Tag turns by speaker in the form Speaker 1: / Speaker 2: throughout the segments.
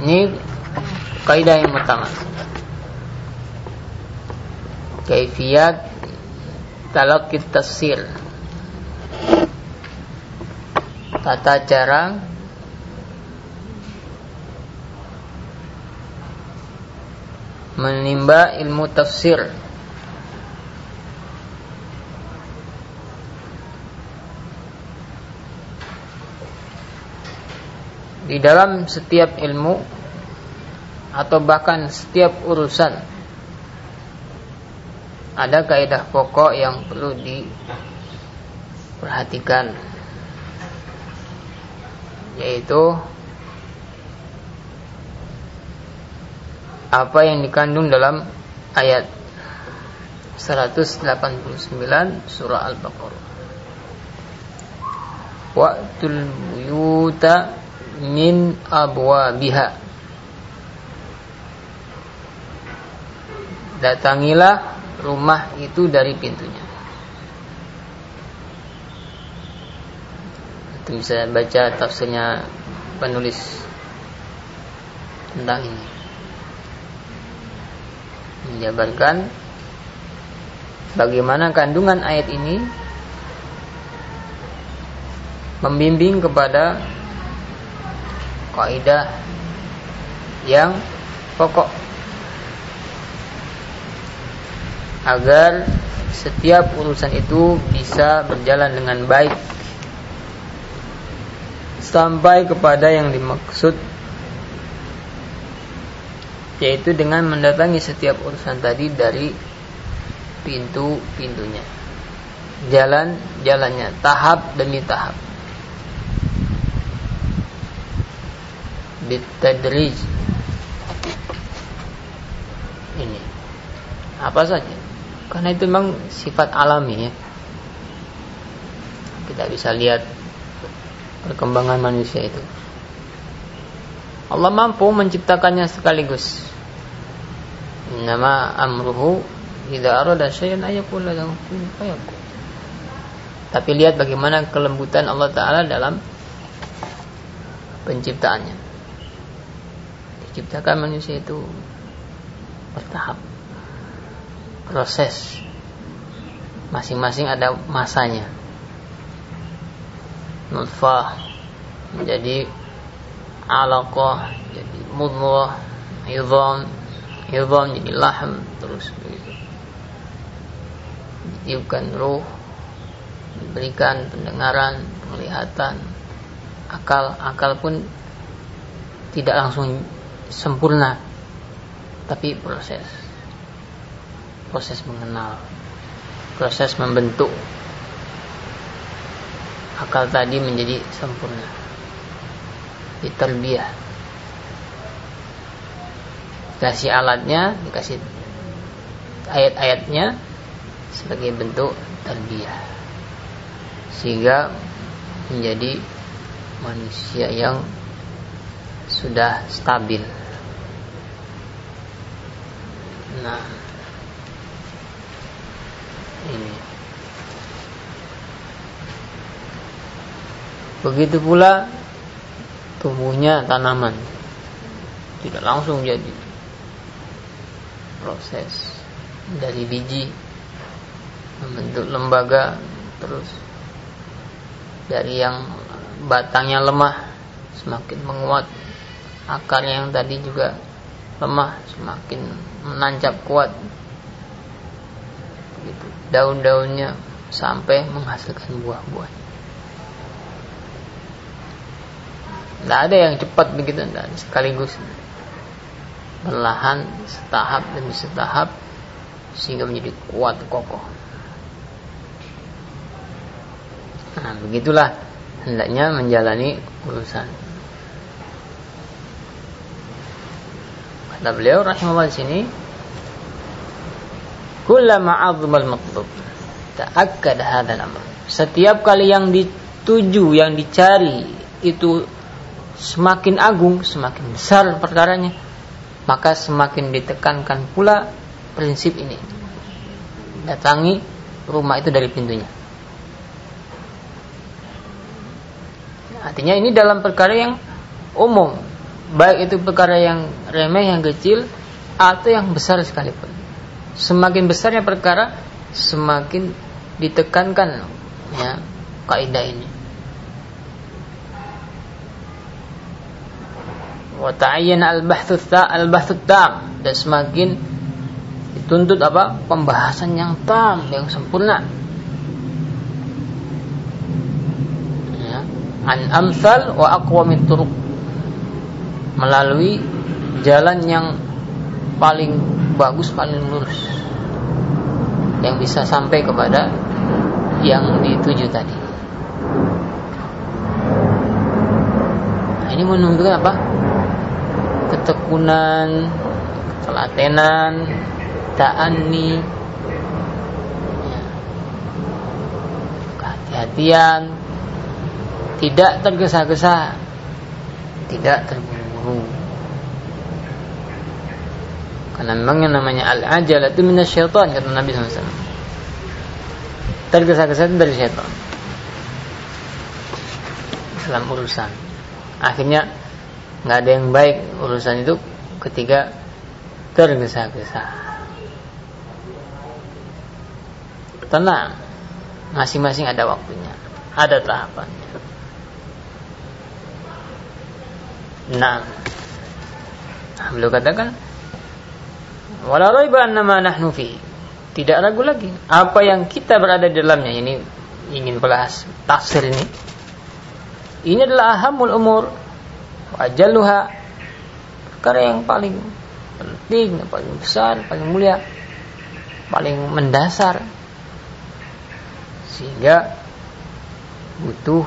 Speaker 1: Ini kaidah yang pertama. Kaifiyat talaqi tafsir. Tata cara menimba ilmu tafsir. Di dalam setiap ilmu atau bahkan setiap urusan ada kaidah pokok yang perlu diperhatikan yaitu apa yang dikandung dalam ayat 189 surah Al-Baqarah. Wa'tul buyuta min abwabiha. Datangilah rumah itu dari pintunya. Itu bisa baca tafsirnya penulis tentang ini. Menjabarkan bagaimana kandungan ayat ini membimbing kepada kaidah yang pokok. Agar setiap urusan itu bisa berjalan dengan baik. Sampai kepada yang dimaksud yaitu dengan mendatangi setiap urusan tadi dari pintu-pintunya. Jalan-jalannya tahap demi tahap bitadrij ini apa saja karena itu memang sifat alami ya. Kita bisa lihat perkembangan manusia itu. Allah mampu menciptakannya sekaligus. Nama amruhu idza arada syai'an ayakul lahu kun fayakun. Tapi lihat bagaimana kelembutan Allah taala dalam penciptaannya. Diciptakan manusia itu bertahap proses. Masing-masing ada masanya. Nutfah menjadi alaqah jadi mudghah idham idham jadi lahm terus begitu. Ditiupkan ruh diberikan pendengaran penglihatan. Akal akal pun tidak langsung sempurna tapi proses proses mengenal proses membentuk akal tadi menjadi sempurna diterbiah. Dikasih alatnya dikasih ayat-ayatnya sebagai bentuk terbiah sehingga menjadi manusia yang sudah stabil. Nah ini. Begitu pula tumbuhnya tanaman. Tidak langsung jadi proses dari biji membentuk lembaga terus. Dari yang batangnya lemah semakin menguat akarnya yang tadi juga lemah semakin menancap kuat gitu daun-daunnya sampai menghasilkan buah-buah. Tidak ada yang cepat begitu, dan sekaligus perlahan setahap demi setahap sehingga menjadi kuat kokoh. Nah, begitulah hendaknya menjalani urusan. Kata beliau rahimahullah di sini, Kullama azmal matlub ta'akkad hadzal amr. Setiap kali yang dituju, yang dicari itu semakin agung, semakin besar perkaranya, maka semakin ditekankan pula prinsip ini. Datangi rumah itu dari pintunya. Artinya ini dalam perkara yang umum, baik itu perkara yang remeh yang kecil atau yang besar sekalipun. Semakin besarnya perkara semakin ditekankan ya kaidah ini. Wa ta'ayyana al-bahthu al-bahthu tam dan semakin dituntut apa? Pembahasan yang tam yang sempurna. Ya. An amsal wa aqwamit turuq melalui jalan yang paling bagus paling lurus. Yang bisa sampai kepada yang dituju tadi. Nah, ini menunjukkan apa? Ketekunan, ketelatenan, ta'anni, ya, kehati-hatian, tidak tergesa-gesa, tidak Karena memang yang namanya al-ajal itu minasyaitan kata Nabi SAW. Tergesa-gesa itu dari syaitan. Dalam urusan. Akhirnya nggak ada yang baik urusan itu ketika tergesa-gesa tenang masing-masing ada waktunya ada tahapannya nah beliau katakan wala raiba annama nahnu tidak ragu lagi apa yang kita berada di dalamnya. Ini ingin bahas tafsir ini. Ini adalah ahamul umur ajaluha perkara yang paling penting, yang paling besar, paling mulia, paling mendasar. Sehingga butuh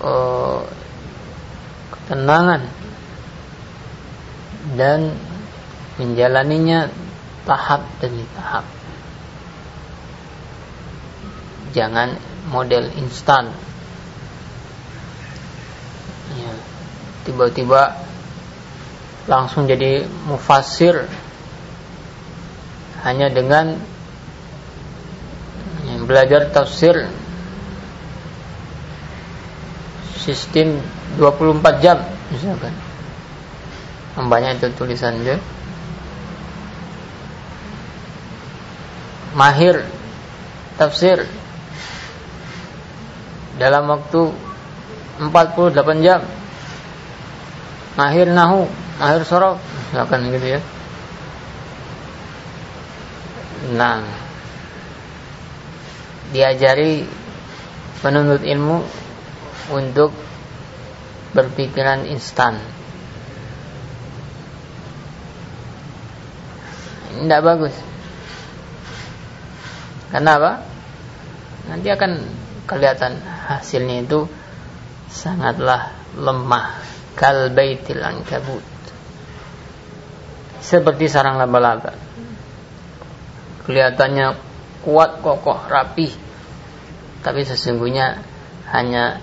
Speaker 1: uh, ketenangan dan menjalaninya tahap demi tahap. Jangan model instan. Ya, tiba-tiba langsung jadi mufasir. Hanya dengan belajar tafsir. Sistem 24 jam misalkan banyak itu tulisan dia. Mahir tafsir. Dalam waktu 48 jam. Mahir nahu mahir sorof. Misalkan gitu ya. Nah. Diajari penuntut ilmu untuk berpikiran instan. Tidak bagus. Kenapa nanti akan kelihatan hasilnya itu sangatlah lemah. Kal baitil ankabut. Seperti sarang laba-laba. Kelihatannya kuat kokoh rapi tapi sesungguhnya hanya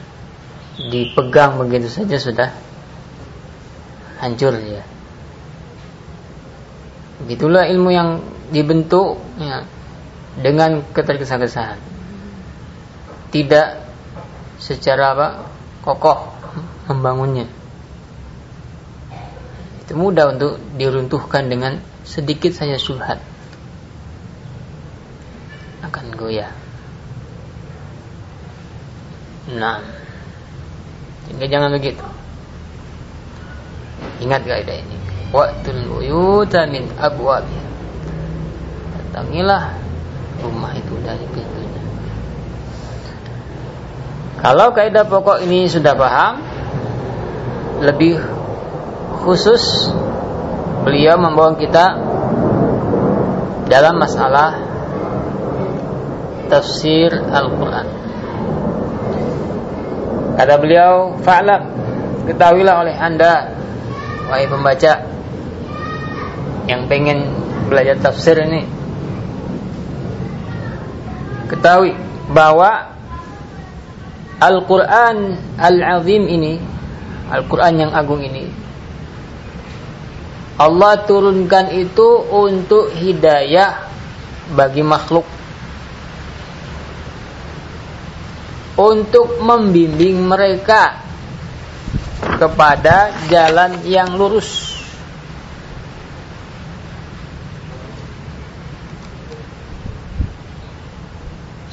Speaker 1: dipegang begitu saja sudah hancur ya begitulah ilmu yang dibentuk ya, dengan ketergesa-gesaan tidak secara apa kokoh membangunnya. Itu mudah untuk diruntuhkan dengan sedikit saja subhat akan goyah. Nah sehingga jangan begitu. Ingat kaidah ini? Waktu uyuta min abwabiha. Datangilah rumah itu dari pintunya. Kalau kaidah pokok ini sudah paham, lebih khusus beliau membawa kita dalam masalah tafsir Al-Quran. Kata beliau, fa'lam, ketahuilah oleh anda, wahai pembaca yang pengen belajar tafsir ini, ketahui bahwa Al-Quran Al-Azim ini Al-Quran yang agung ini Allah turunkan itu untuk hidayah bagi makhluk untuk membimbing mereka kepada jalan yang lurus.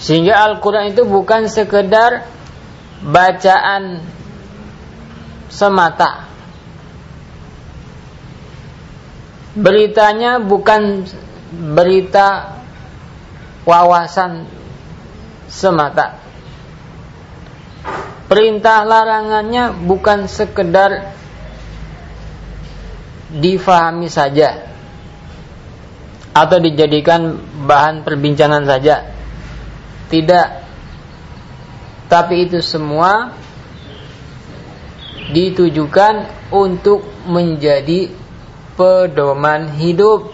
Speaker 1: Sehingga Al-Quran itu bukan sekedar bacaan semata. Beritanya bukan berita wawasan semata. Perintah larangannya bukan sekedar difahami saja atau dijadikan bahan perbincangan saja. Tidak. Tapi itu semua ditujukan untuk menjadi pedoman hidup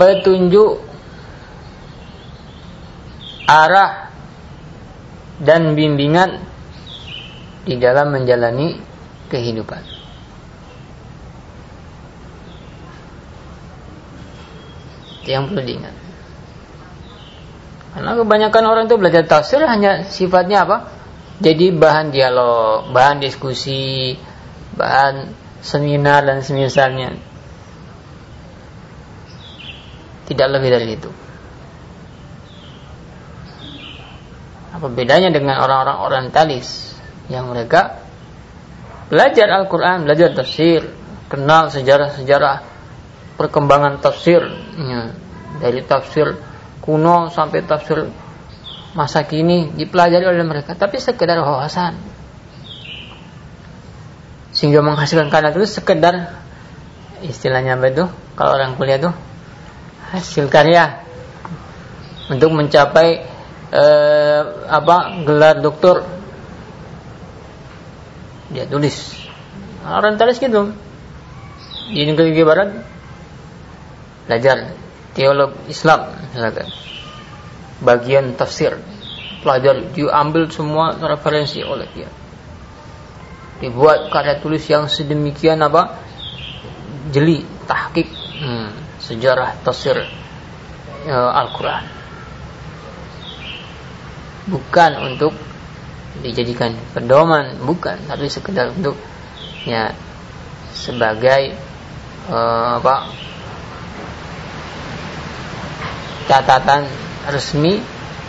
Speaker 1: petunjuk arah dan bimbingan di dalam menjalani kehidupan. Itu yang perlu diingat. Karena kebanyakan orang itu belajar tafsir hanya sifatnya apa? Jadi bahan dialog, bahan diskusi, bahan seminar dan semisalnya. Tidak lebih dari itu. Apa bedanya dengan orang-orang orientalis yang mereka belajar Al-Quran, belajar tafsir, kenal sejarah-sejarah perkembangan tafsir ya, dari tafsir kuno sampai tafsir masa kini dipelajari oleh mereka, tapi sekedar wawasan. Sehingga menghasilkan karena itu sekedar istilahnya apa itu? Kalau orang kuliah tuh hasil karya untuk mencapai eh, apa gelar doktor? Dia tulis. Orang tulis gitu. Di negeri barat. Belajar teolog Islam misalkan bagian tafsir. Pelajar diambil semua referensi oleh dia. Dibuat karya tulis yang sedemikian apa? Jeli tahqiq hmm, sejarah tafsir uh, Al-Quran bukan untuk dijadikan pedoman bukan tapi sekedar untuk ya sebagai uh, apa catatan resmi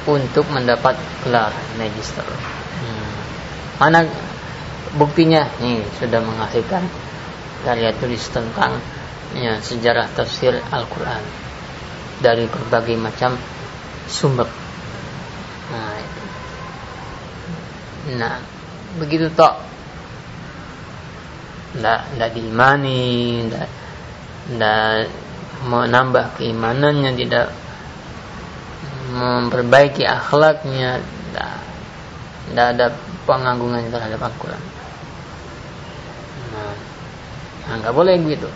Speaker 1: untuk mendapat gelar magister hmm. mana buktinya nih sudah menghasilkan karya tulis tentang ya, sejarah tafsir Al-Quran dari berbagai macam sumber. Nah. Nah, begitu tok. Nggak, nggak diimani, nggak, nggak menambah keimanannya, tidak memperbaiki akhlaknya, nggak, nggak ada penganggungan terhadap Al-Quran. Nah, nah nggak boleh begitu.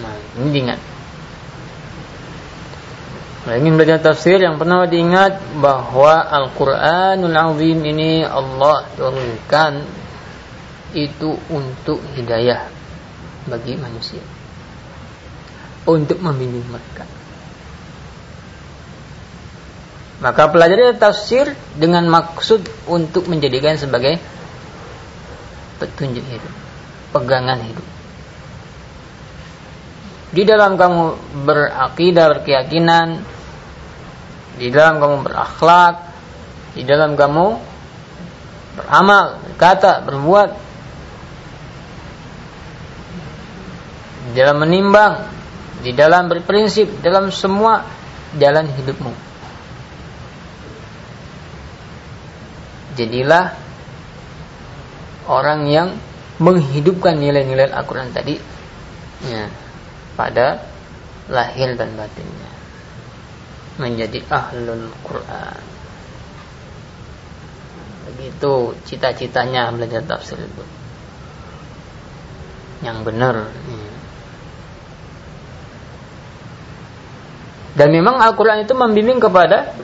Speaker 1: Nah, ini diingat. Nah, ingin belajar tafsir yang pernah diingat bahwa Al-Quranul Azim ini Allah turunkan itu untuk hidayah bagi manusia. Untuk membimbing mereka. Maka pelajari tafsir dengan maksud untuk menjadikan sebagai petunjuk hidup, pegangan hidup di dalam kamu berakidah, berkeyakinan, di dalam kamu berakhlak, di dalam kamu beramal, berkata, berbuat, di dalam menimbang, di dalam berprinsip, dalam semua jalan hidupmu. Jadilah orang yang menghidupkan nilai-nilai Al-Quran tadi. Ya pada lahir dan batinnya menjadi ahlul Quran. Begitu cita-citanya belajar tafsir itu. Yang benar. Dan memang Al-Quran itu membimbing kepada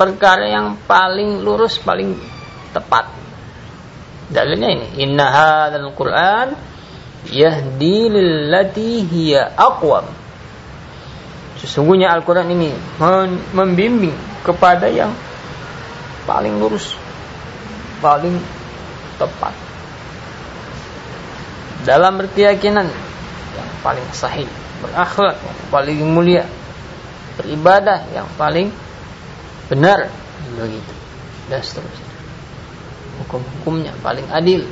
Speaker 1: perkara yang paling lurus paling tepat. Dalilnya ini inna hadzal Quran yahdi lillati hiya aqwam sesungguhnya Al-Quran ini membimbing kepada yang paling lurus paling tepat. Dalam berkeyakinan yang paling sahih berakhlak yang paling mulia beribadah yang paling benar begitu dan seterusnya. Hukum-hukumnya paling adil.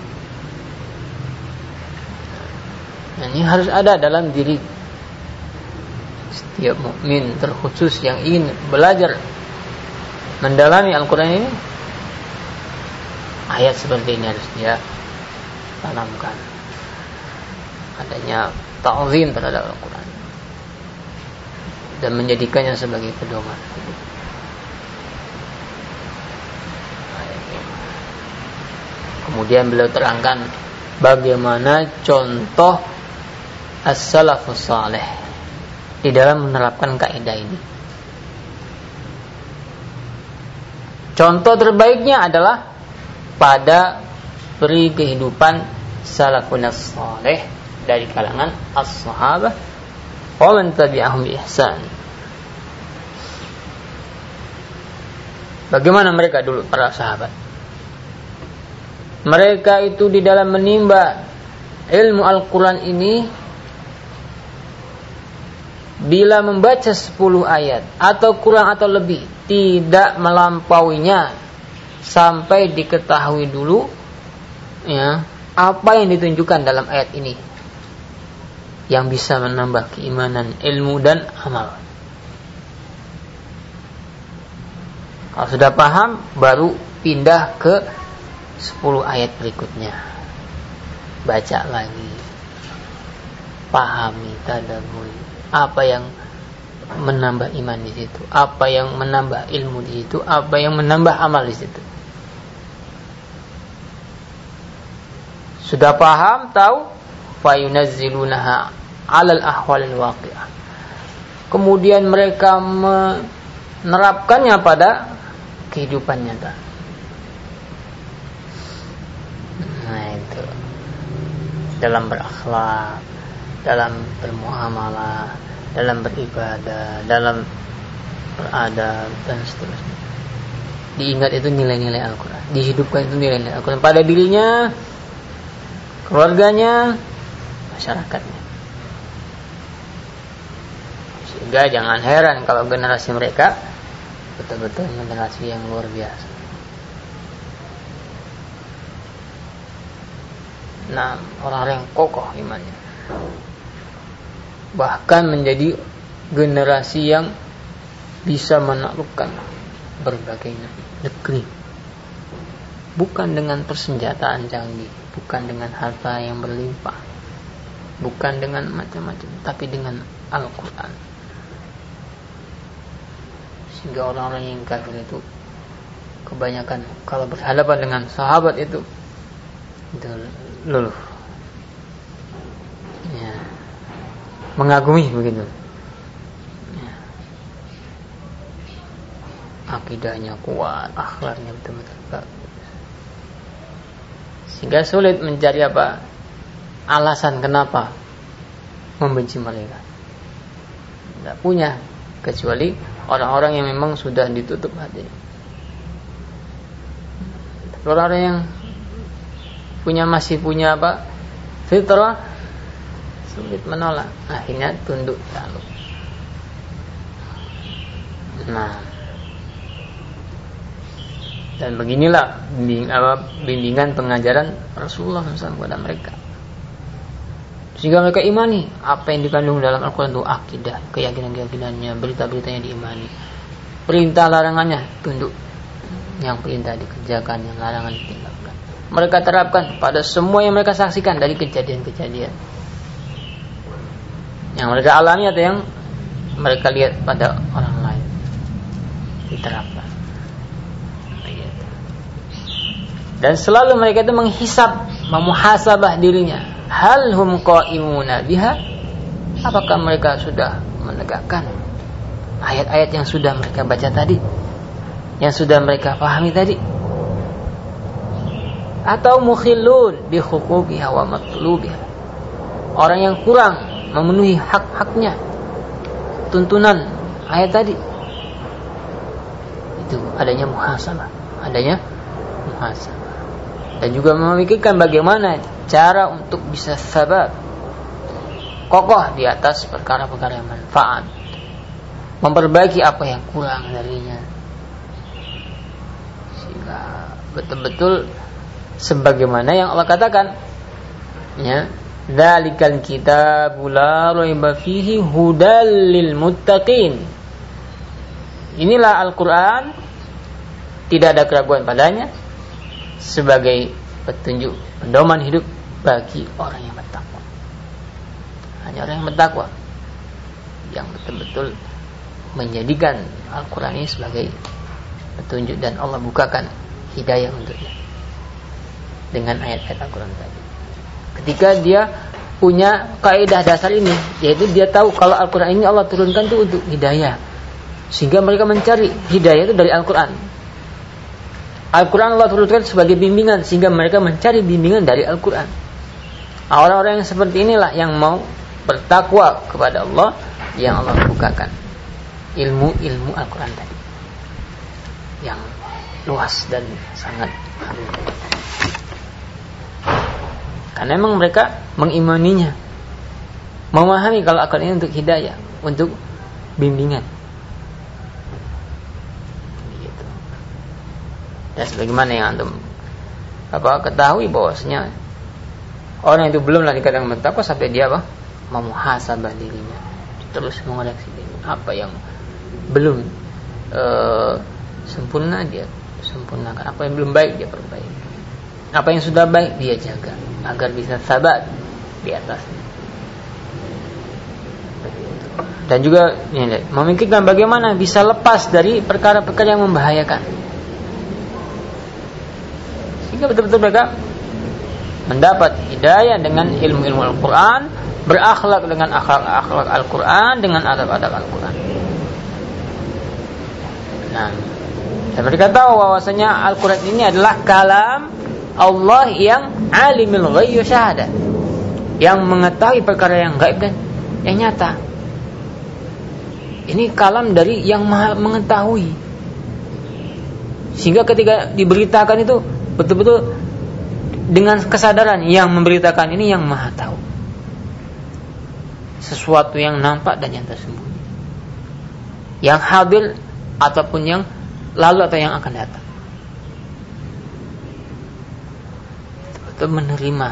Speaker 1: Nah, ini harus ada dalam diri setiap mukmin terkhusus yang ingin belajar mendalami Al-Quran ini ayat seperti ini harus dia tanamkan. Adanya ta'zim terhadap Al-Quran. Dan menjadikannya sebagai pedoman. Kemudian beliau terangkan bagaimana contoh as-salafus salih di dalam menerapkan kaidah ini contoh terbaiknya adalah pada peri kehidupan salafun salih dari kalangan as-sahabah wa man tabi'ahum ihsan. Bagaimana mereka dulu para sahabat? Mereka itu di dalam menimba ilmu Al-Quran ini bila membaca 10 ayat atau kurang atau lebih tidak melampauinya sampai diketahui dulu ya apa yang ditunjukkan dalam ayat ini yang bisa menambah keimanan, ilmu dan amal. Kalau sudah paham, baru pindah ke 10 ayat berikutnya. Baca lagi. Pahami, tadaburi. Apa yang menambah iman di situ, apa yang menambah ilmu di situ, apa yang menambah amal di situ. Sudah paham, tahu, fayunazzilunaha alal ahwalil waqi'ah. Kemudian mereka menerapkannya pada kehidupan nyata. Nah itu dalam berakhlak, dalam bermuamalah, dalam beribadah, dalam berada dan seterusnya. Diingat itu nilai-nilai Al-Quran. Dihidupkan itu nilai-nilai Al-Quran. Pada dirinya, keluarganya, masyarakatnya. Sehingga jangan heran kalau generasi mereka betul-betul generasi yang luar biasa. Nah, orang-orang yang kokoh imannya. Bahkan menjadi generasi yang bisa menaklukkan berbagai negeri. Bukan dengan persenjataan canggih, bukan dengan harta yang berlimpah, bukan dengan macam-macam, tapi dengan Al-Quran. Sehingga orang-orang yang kafir itu kebanyakan kalau berhadapan dengan sahabat itu itu luluh. Ya. Mengagumi begitu. Ya. Akidahnya kuat, akhlaknya betul-betul bagus. Sehingga sulit mencari apa? Alasan kenapa membenci mereka. Tidak punya kecuali orang-orang yang memang sudah ditutup hati. Orang-orang yang punya masih punya apa? Fitrah sulit menolak akhirnya tunduk tunduk nah dan beginilah bimbing, apa, bimbingan pengajaran Rasulullah SAW kepada mereka. Sehingga mereka imani apa yang dikandung dalam Al-Quran itu akidah, keyakinan-keyakinannya, berita-beritanya diimani. Perintah larangannya tunduk. Yang perintah dikerjakan, yang larangan ditinggalkan. Mereka terapkan pada semua yang mereka saksikan dari kejadian-kejadian. Yang mereka alami atau yang mereka lihat pada orang lain. Diterapkan. dan selalu mereka itu menghisap memuhasabah dirinya. Hal hum qaimuna biha? Apakah mereka sudah menegakkan ayat-ayat yang sudah mereka baca tadi? Yang sudah mereka pahami tadi? Atau mukhillun bi huquqiha wa matlubiha? Orang yang kurang memenuhi hak-haknya. Tuntunan ayat tadi. Itu adanya muhasabah adanya muhasabah. Dan juga memikirkan bagaimana cara untuk bisa sabar kokoh di atas perkara-perkara yang manfaat. Memperbaiki apa yang kurang darinya. Sehingga betul-betul sebagaimana yang Allah katakan ya Dzalikal kitabu la raiba fihi hudal lil muttaqin. Inilah Al-Qur'an tidak ada keraguan padanya sebagai petunjuk pedoman hidup bagi orang yang bertakwa. Hanya orang yang bertakwa yang betul-betul menjadikan Al-Quran ini sebagai petunjuk dan Allah bukakan hidayah untuknya dengan ayat-ayat Al-Quran tadi ketika dia punya kaidah dasar ini yaitu dia tahu kalau Al-Qur'an ini Allah turunkan itu untuk hidayah. Sehingga mereka mencari hidayah itu dari Al-Qur'an. Al-Quran Allah turunkan sebagai bimbingan sehingga mereka mencari bimbingan dari Al-Quran. Orang-orang yang seperti inilah yang mau bertakwa kepada Allah yang Allah bukakan. Ilmu-ilmu Al-Quran tadi. Yang luas dan sangat karena memang mereka mengimaninya. Memahami kalau akal ini untuk hidayah, untuk bimbingan. Gitu. Dan sebagaimana yang antum apa ketahui bahwasanya orang itu belum lagi kadang bertakwa sampai dia apa memuhasabah dirinya terus mengoreksi diri apa yang belum e, sempurna dia sempurnakan apa yang belum baik dia perbaiki apa yang sudah baik dia jaga agar bisa sabar di atas. Dan juga memikirkan bagaimana bisa lepas dari perkara-perkara yang membahayakan. Sehingga betul-betul mereka mendapat hidayah dengan ilmu-ilmu Al-Quran, berakhlak dengan akhlak-akhlak Al-Quran, dengan adab-adab Al-Quran. Nah, dan mereka tahu bahwasanya Al-Quran ini adalah kalam Allah yang alimul ghaib syahada. Yang mengetahui perkara yang gaib dan yang nyata. Ini kalam dari yang maha mengetahui. Sehingga ketika diberitakan itu betul-betul dengan kesadaran yang memberitakan ini yang maha tahu. Sesuatu yang nampak dan yang tersembunyi. Yang hadir ataupun yang lalu atau yang akan datang atau menerima.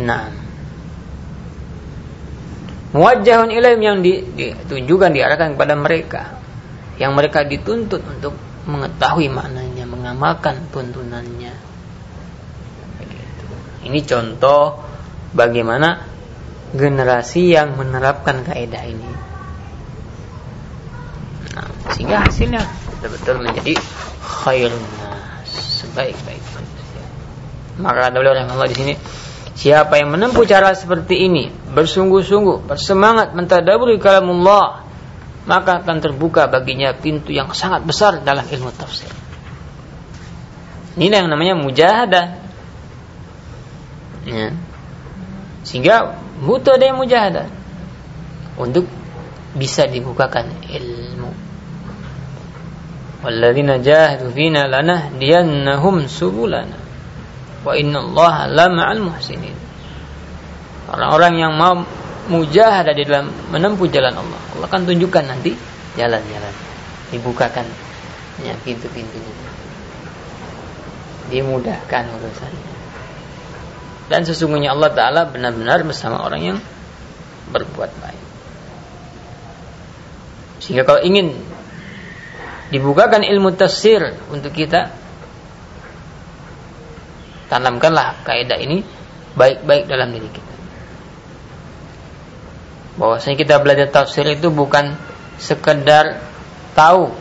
Speaker 1: Nah, muwajjahun ilaim yang ditunjukkan diarahkan kepada mereka yang mereka dituntut untuk mengetahui maknanya, mengamalkan tuntunannya. Ini contoh bagaimana generasi yang menerapkan kaidah ini. Nah, sehingga hasilnya betul-betul menjadi khairun sebaik-baik manusia. Maka ada oleh Allah di sini, siapa yang menempuh cara seperti ini, bersungguh-sungguh, bersemangat mentadaburi kalamullah, maka akan terbuka baginya pintu yang sangat besar dalam ilmu tafsir. Ini yang namanya mujahadah. Ya. Sehingga butuh ada yang mujahadah untuk bisa dibukakan ilmu walladzina jahadu fina lanahdiyannahum subulana. Wa innallaha lama'al muhsinin. Orang-orang yang mau mujahadah di dalam menempuh jalan Allah. Allah akan tunjukkan nanti jalan-jalan. Dibukakan ya pintu-pintunya. Dimudahkan urusannya. Dan sesungguhnya Allah Ta'ala benar-benar bersama orang yang berbuat baik. Sehingga kalau ingin dibukakan ilmu tafsir untuk kita. Tanamkanlah kaidah ini baik-baik dalam diri kita. Bahwasanya kita belajar tafsir itu bukan sekedar tahu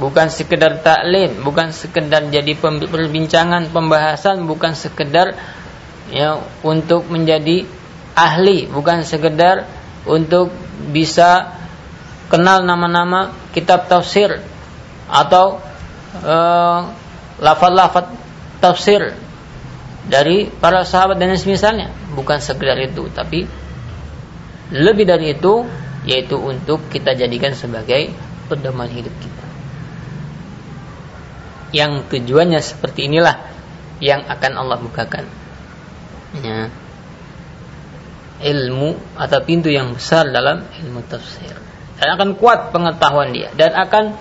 Speaker 1: bukan sekedar taklim bukan sekedar jadi perbincangan pembahasan bukan sekedar ya untuk menjadi ahli bukan sekedar untuk bisa kenal nama-nama kitab tafsir atau uh, lafaz-lafaz tafsir dari para sahabat dan semisalnya. Bukan sekedar itu tapi lebih dari itu yaitu untuk kita jadikan sebagai pedoman hidup kita. Yang tujuannya seperti inilah yang akan Allah bukakan. Ya. ilmu atau pintu yang besar dalam ilmu tafsir dan akan kuat pengetahuan dia. Dan akan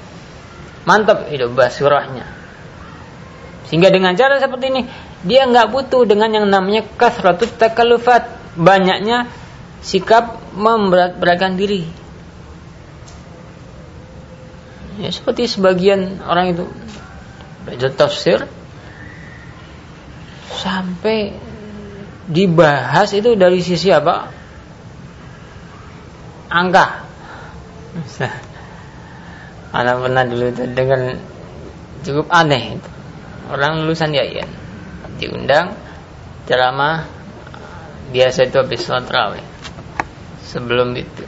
Speaker 1: mantap hidup basirahnya. Sehingga dengan cara seperti ini dia nggak butuh dengan yang namanya kasratus takalufat. Banyaknya sikap memberat-beratkan diri. Ya seperti sebagian orang itu. Belajar tafsir sampai dibahas itu dari sisi apa? Angka anak pernah dulu itu dengan cukup aneh itu. Orang lulusan yayan diundang ceramah biasa itu habis sholat raweh sebelum itu.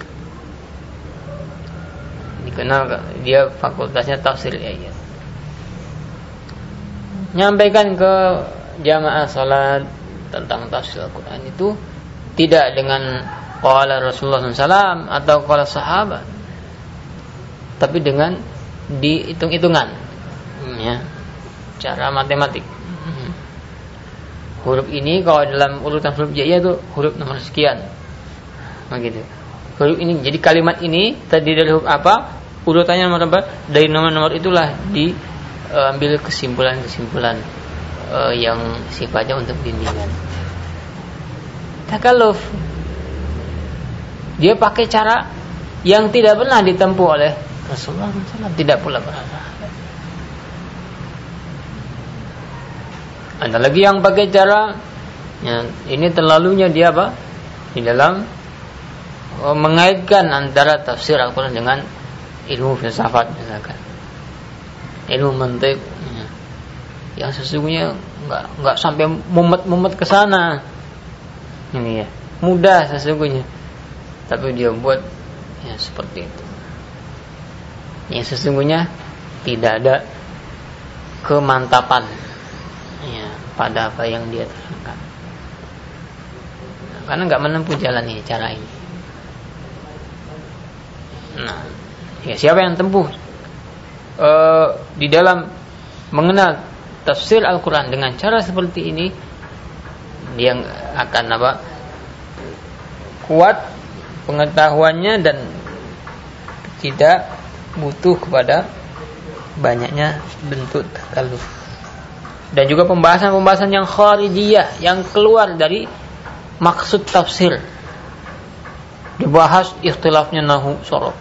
Speaker 1: Dikenal dia fakultasnya tafsir ya, ya. nyampaikan ke jamaah salat tentang tafsir Al-Quran itu tidak dengan qala Rasulullah SAW atau qala sahabat tapi dengan dihitung-hitungan. Ya. Cara matematik. Huruf ini kalau dalam urutan huruf jaya itu huruf nomor sekian. Begitu. Huruf ini jadi kalimat ini tadi dari huruf apa? Urutannya nomor berapa dari nomor-nomor itulah diambil kesimpulan-kesimpulan uh, yang sifatnya untuk bimbingan. Takaluf. Dia pakai cara yang tidak pernah ditempuh oleh Rasulullah SAW tidak pula berapa ada lagi yang pakai cara ya, ini terlalunya dia apa? Di dalam uh, mengaitkan antara tafsir Al-Quran dengan ilmu filsafat misalkan. Ilmu mantik ya. yang sesungguhnya nggak nggak sampai mumet-mumet ke sana. Ini ya mudah sesungguhnya. Tapi dia buat ya seperti itu yang sesungguhnya tidak ada kemantapan ya pada apa yang dia terangkan. Karena nggak menempuh jalan ini cara ini. Nah Ya, siapa yang tempuh? E, di dalam mengenal tafsir Al-Quran dengan cara seperti ini, dia akan apa? Kuat pengetahuannya dan tidak butuh kepada banyaknya bentuk takaluf. Dan juga pembahasan-pembahasan yang kharijiyah yang keluar dari maksud tafsir. Dibahas ikhtilafnya nahu sorok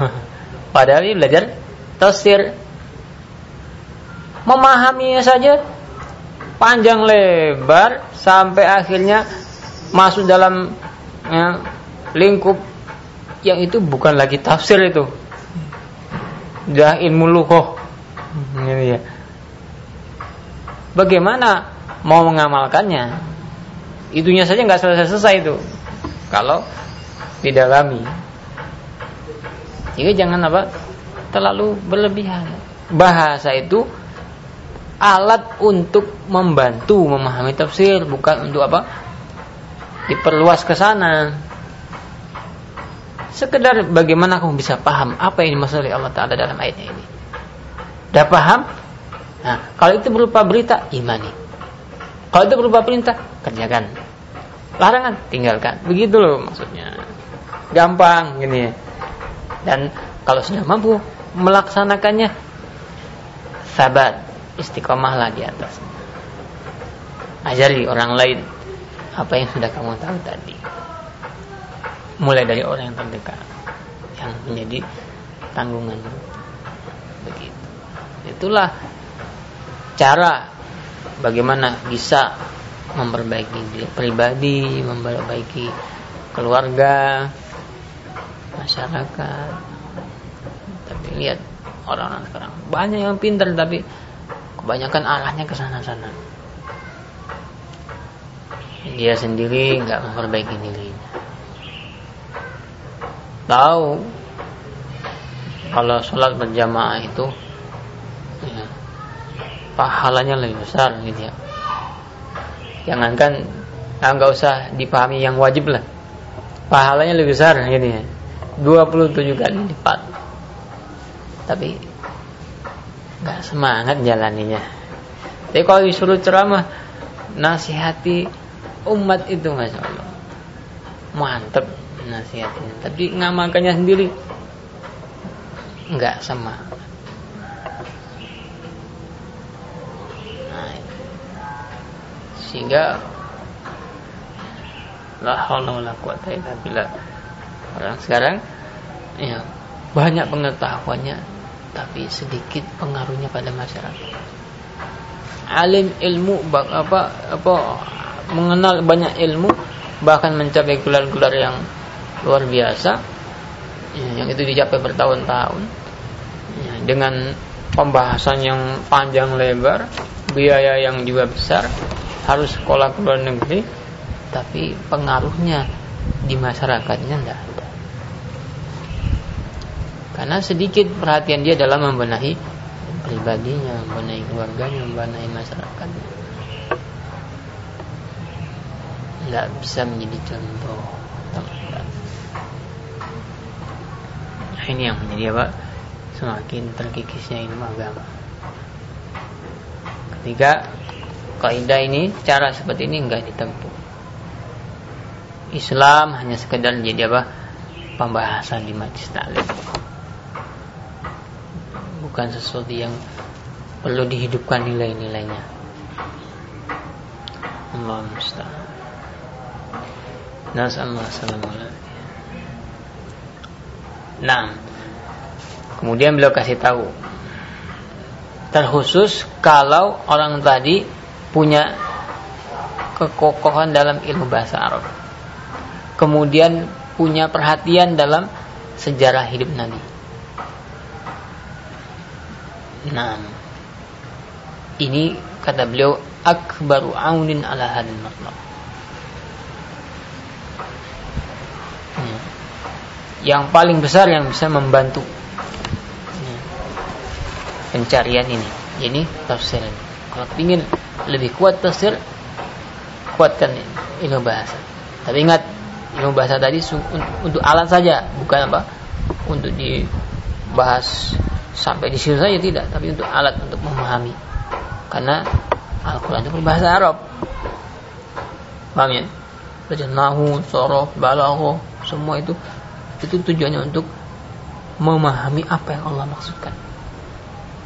Speaker 1: Padahal ini belajar tafsir. Memahaminya saja panjang lebar sampai akhirnya masuk dalam ya, lingkup yang itu bukan lagi tafsir itu. Dah ilmu luhoh. Ini ya. Bagaimana mau mengamalkannya? Itunya saja nggak selesai-selesai itu. Kalau didalami. Jadi jangan apa? Terlalu berlebihan. Bahasa itu alat untuk membantu memahami tafsir, bukan untuk apa? Diperluas ke sana. Sekedar bagaimana kamu bisa paham apa yang dimaksud oleh Allah Taala dalam ayatnya ini. Dah paham? Nah, kalau itu berupa berita, imani. Kalau itu berupa perintah, kerjakan. Larangan, tinggalkan. Begitu loh maksudnya. Gampang gini dan kalau sudah mampu melaksanakannya sabar istiqomahlah di atas ajari orang lain apa yang sudah kamu tahu tadi mulai dari orang yang terdekat yang menjadi tanggungan. Begitu. Itulah cara bagaimana bisa memperbaiki diri pribadi memperbaiki keluarga masyarakat. Tapi lihat orang-orang sekarang banyak yang pintar tapi kebanyakan arahnya ke sana-sana. Dia sendiri nggak memperbaiki dirinya tahu. Kalau sholat berjamaah itu ya, pahalanya lebih besar gitu ya. Jangankan ah, nggak usah dipahami yang wajib lah. Pahalanya lebih besar gitu ya. 27 kali lipat. Tapi nggak semangat jalaninya. Tapi kalau disuruh ceramah nasihati umat itu masya Allah. Mantep nasihatnya tapi ngamakannya sendiri nggak sama. Nah, sehingga la haula wala quwata illa billah. Orang sekarang ya banyak pengetahuannya tapi sedikit pengaruhnya pada masyarakat. Alim ilmu apa apa mengenal banyak ilmu bahkan mencapai gelar-gelar yang luar biasa ya, yang itu dicapai bertahun-tahun ya, dengan pembahasan yang panjang lebar biaya yang juga besar harus sekolah ke luar negeri tapi pengaruhnya di masyarakatnya tidak ada karena sedikit perhatian dia dalam membenahi pribadinya, membenahi keluarganya, membenahi masyarakatnya. Tidak bisa menjadi contoh. Nah, ini yang menjadi apa? Semakin terkikisnya ilmu agama. Ketika kaidah ini, cara seperti ini enggak ditempuh. Islam hanya sekedar jadi apa? Pembahasan di majlis taklim bukan sesuatu yang perlu dihidupkan nilai-nilainya. Allah. Nasallahu Nah, kemudian beliau kasih tahu terkhusus kalau orang tadi punya kekokohan dalam ilmu bahasa Arab. Kemudian punya perhatian dalam sejarah hidup Nabi. Nah, ini kata beliau akbaru aunin ala hadil matlab. Yang paling besar yang bisa membantu pencarian ini. Ini tafsir. Kalau ingin lebih kuat tafsir, kuatkan ilmu bahasa. Tapi ingat ilmu bahasa tadi untuk alat saja, bukan apa? Untuk dibahas sampai di situ saja tidak, tapi untuk alat untuk memahami. Karena Al-Quran itu berbahasa Arab. Paham ya? Baca nahu, sorof, balaghah, semua itu itu tujuannya untuk memahami apa yang Allah maksudkan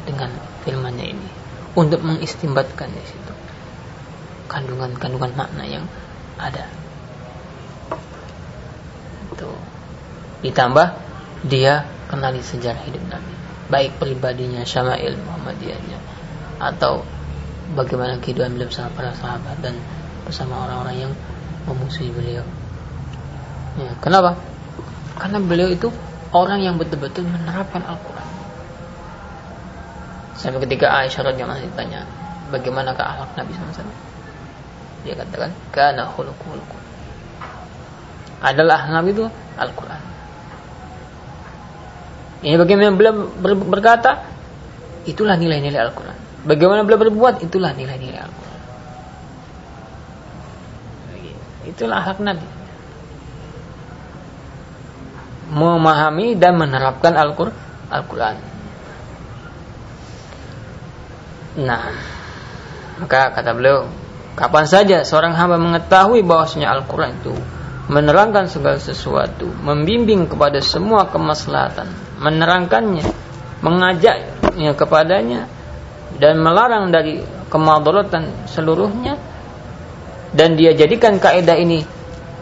Speaker 1: dengan firman-Nya ini untuk mengistimbatkan di situ kandungan-kandungan makna yang ada. Itu ditambah dia kenali sejarah hidup Nabi baik pribadinya syama'il Muhammadiyahnya atau bagaimana kehidupan beliau bersama para sahabat dan bersama orang-orang yang memusuhi beliau. Ya, kenapa? Karena beliau itu orang yang betul-betul menerapkan Al-Quran. Sampai ketika Aisyah radhiyallahu anha ditanya, bagaimanakah akhlak Nabi SAW? Dia katakan, karena khuluqul Adalah Nabi itu Al-Quran. Ini bagaimana beliau berkata, itulah nilai-nilai Al-Quran. Bagaimana beliau berbuat, itulah nilai-nilai Al-Quran. Itulah hak Nabi. Memahami dan menerapkan Al-Quran. Nah, maka kata beliau, kapan saja seorang hamba mengetahui bahwasanya Al-Quran itu menerangkan segala sesuatu, membimbing kepada semua kemaslahatan, menerangkannya, mengajaknya kepadanya dan melarang dari kemadaratan seluruhnya dan dia jadikan kaidah ini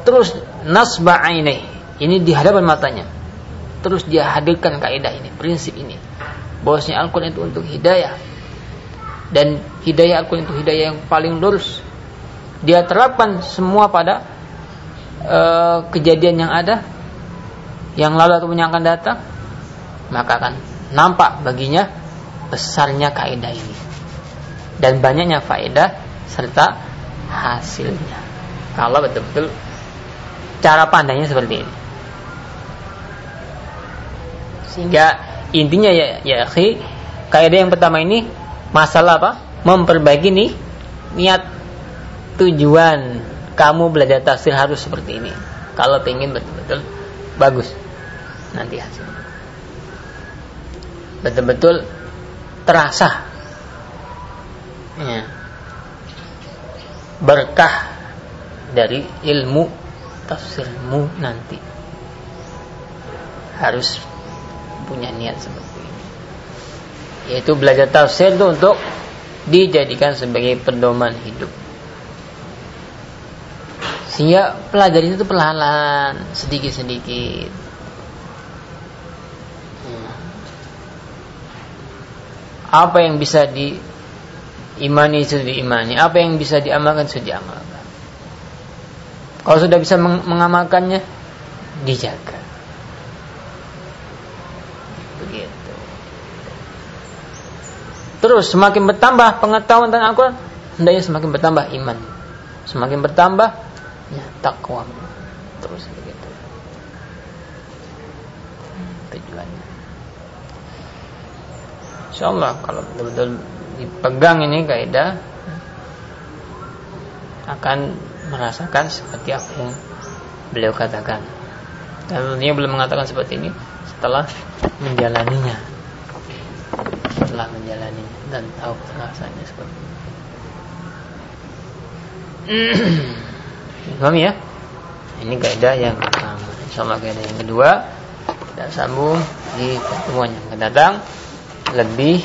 Speaker 1: terus nasba ini di hadapan matanya. Terus dia hadirkan kaidah ini prinsip ini. Bahwasanya Al-Quran itu untuk hidayah. Dan hidayah Al-Quran itu hidayah yang paling lurus. Dia terapkan semua pada uh, kejadian yang ada yang lalu atau yang akan datang maka akan nampak baginya besarnya kaidah ini. Dan banyaknya faedah serta hasilnya. Kalau betul-betul cara pandangnya seperti ini sehingga intinya ya ya akhi kaidah yang pertama ini masalah apa? Memperbaiki nih niat tujuan kamu belajar tafsir harus seperti ini. Kalau ingin betul-betul bagus nanti hasilnya. Betul-betul terasa. Ya, berkah dari ilmu tafsirmu nanti. Harus punya niat seperti ini. Yaitu belajar tafsir itu untuk dijadikan sebagai pedoman hidup. Sehingga pelajari itu perlahan sedikit-sedikit. Hmm. apa yang bisa diimani sudah diimani. Apa yang bisa diamalkan sudah diamalkan. Kalau sudah bisa mengamalkannya dijaga begitu. Terus semakin bertambah pengetahuan tentang Al-Quran hendaknya semakin bertambah iman. Semakin bertambah ya, takwa terus begitu. Tujuannya. Insyaallah kalau betul-betul dipegang ini kaidah akan merasakan seperti apa yang beliau katakan. Dan tentunya belum mengatakan seperti ini setelah menjalaninya setelah menjalaninya dan tahu rasanya seperti ini Paham ya? Ini kaidah yang pertama. Insyaallah kaidah yang kedua kita sambung di pertemuan yang akan datang lebih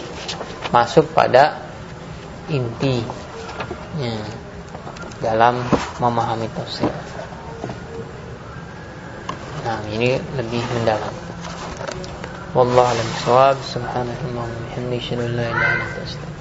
Speaker 1: masuk pada inti ya, dalam memahami tafsir. Nah, ini lebih mendalam. والله أعلم. الصواب سبحانك اللهم وبحمدك. أشهد أن لا إله إلا أنت. أستغفرك.